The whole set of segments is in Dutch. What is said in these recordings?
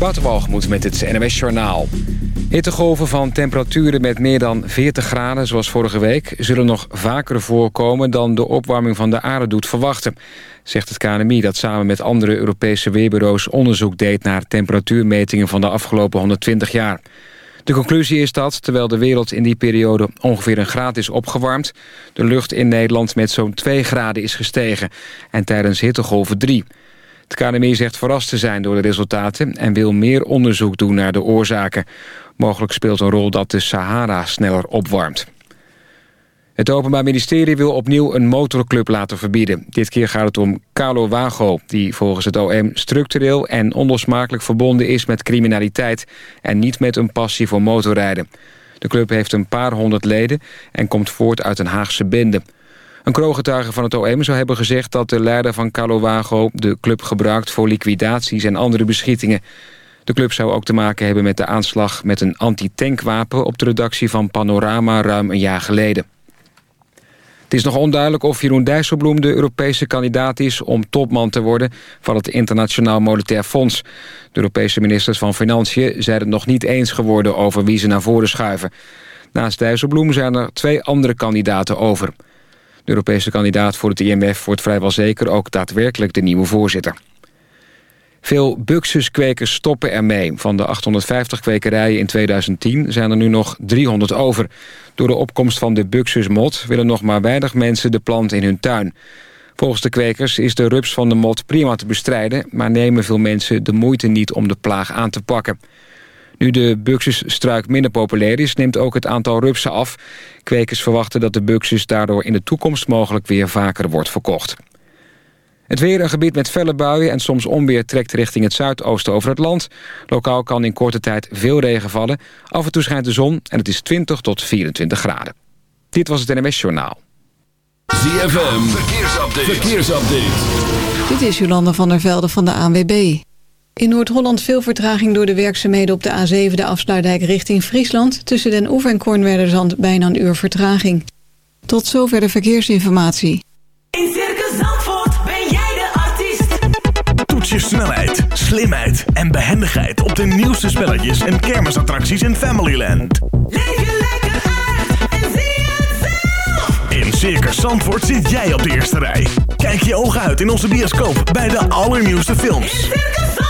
Waterwalgemoed met het NWS Journaal. Hittegolven van temperaturen met meer dan 40 graden, zoals vorige week... zullen nog vaker voorkomen dan de opwarming van de aarde doet verwachten... zegt het KNMI dat samen met andere Europese weerbureaus... onderzoek deed naar temperatuurmetingen van de afgelopen 120 jaar. De conclusie is dat, terwijl de wereld in die periode ongeveer een graad is opgewarmd... de lucht in Nederland met zo'n 2 graden is gestegen en tijdens hittegolven 3... Het KNMI zegt verrast te zijn door de resultaten... en wil meer onderzoek doen naar de oorzaken. Mogelijk speelt een rol dat de Sahara sneller opwarmt. Het Openbaar Ministerie wil opnieuw een motorclub laten verbieden. Dit keer gaat het om Carlo Wago, die volgens het OM structureel en onlosmakelijk verbonden is met criminaliteit en niet met een passie voor motorrijden. De club heeft een paar honderd leden en komt voort uit een Haagse bende. Een van het OM zou hebben gezegd dat de leider van Calowago de club gebruikt voor liquidaties en andere beschietingen. De club zou ook te maken hebben met de aanslag met een anti-tankwapen op de redactie van Panorama ruim een jaar geleden. Het is nog onduidelijk of Jeroen Dijsselbloem de Europese kandidaat is om topman te worden van het Internationaal Monetair Fonds. De Europese ministers van Financiën zijn het nog niet eens geworden over wie ze naar voren schuiven. Naast Dijsselbloem zijn er twee andere kandidaten over. De Europese kandidaat voor het IMF wordt vrijwel zeker ook daadwerkelijk de nieuwe voorzitter. Veel buxuskwekers stoppen ermee. Van de 850 kwekerijen in 2010 zijn er nu nog 300 over. Door de opkomst van de buxusmot willen nog maar weinig mensen de plant in hun tuin. Volgens de kwekers is de rups van de mot prima te bestrijden... maar nemen veel mensen de moeite niet om de plaag aan te pakken. Nu de buxusstruik minder populair is, neemt ook het aantal rupsen af. Kwekers verwachten dat de buxus daardoor in de toekomst mogelijk weer vaker wordt verkocht. Het weer, een gebied met felle buien en soms onweer trekt richting het zuidoosten over het land. Lokaal kan in korte tijd veel regen vallen. Af en toe schijnt de zon en het is 20 tot 24 graden. Dit was het NMS Journaal. ZFM, verkeersupdate. verkeersupdate. Dit is Jolanda van der Velde van de ANWB. In Noord-Holland veel vertraging door de werkzaamheden op de A7... de afsluitdijk richting Friesland. Tussen Den Oever en Kornwerderzand bijna een uur vertraging. Tot zover de verkeersinformatie. In Circus Zandvoort ben jij de artiest. Toets je snelheid, slimheid en behendigheid... op de nieuwste spelletjes en kermisattracties in Familyland. Leef je lekker uit en zie het zelf. In Circus Zandvoort zit jij op de eerste rij. Kijk je ogen uit in onze bioscoop bij de allernieuwste films. In Circus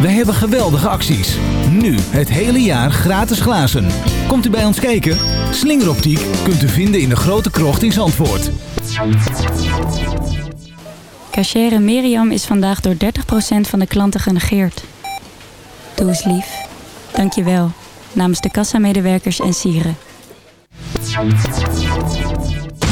Wij hebben geweldige acties. Nu het hele jaar gratis glazen. Komt u bij ons kijken? Slingeroptiek kunt u vinden in de grote krocht in Zandvoort. Cachere Miriam is vandaag door 30% van de klanten genegeerd. Doe eens lief. Dank je wel. Namens de kassamedewerkers en sieren.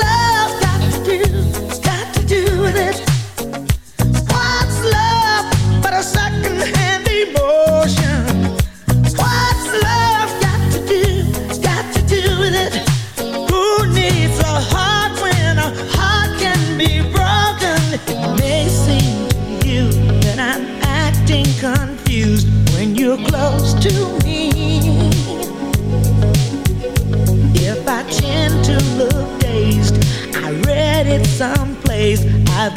love.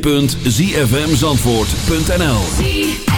www.zfmzandvoort.nl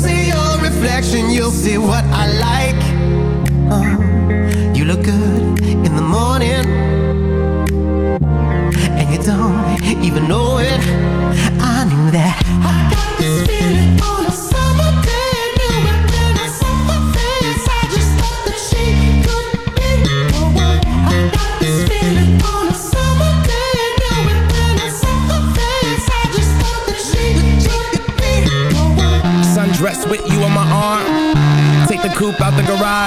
see your reflection, you'll see what I like. Uh, you look good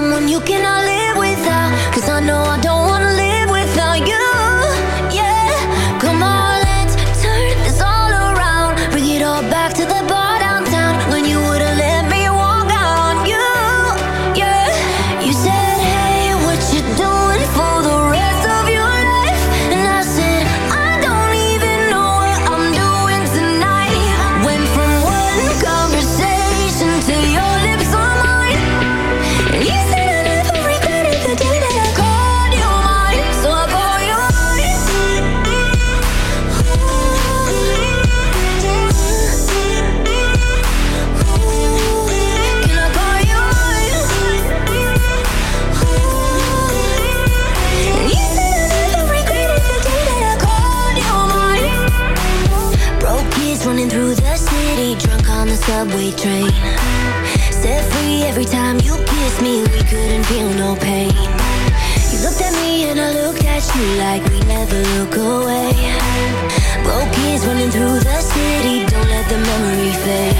someone you cannot live without. Cause I know I don't. like we never look away. Broke kids running through the city Don't let the memory fade.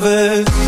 lovers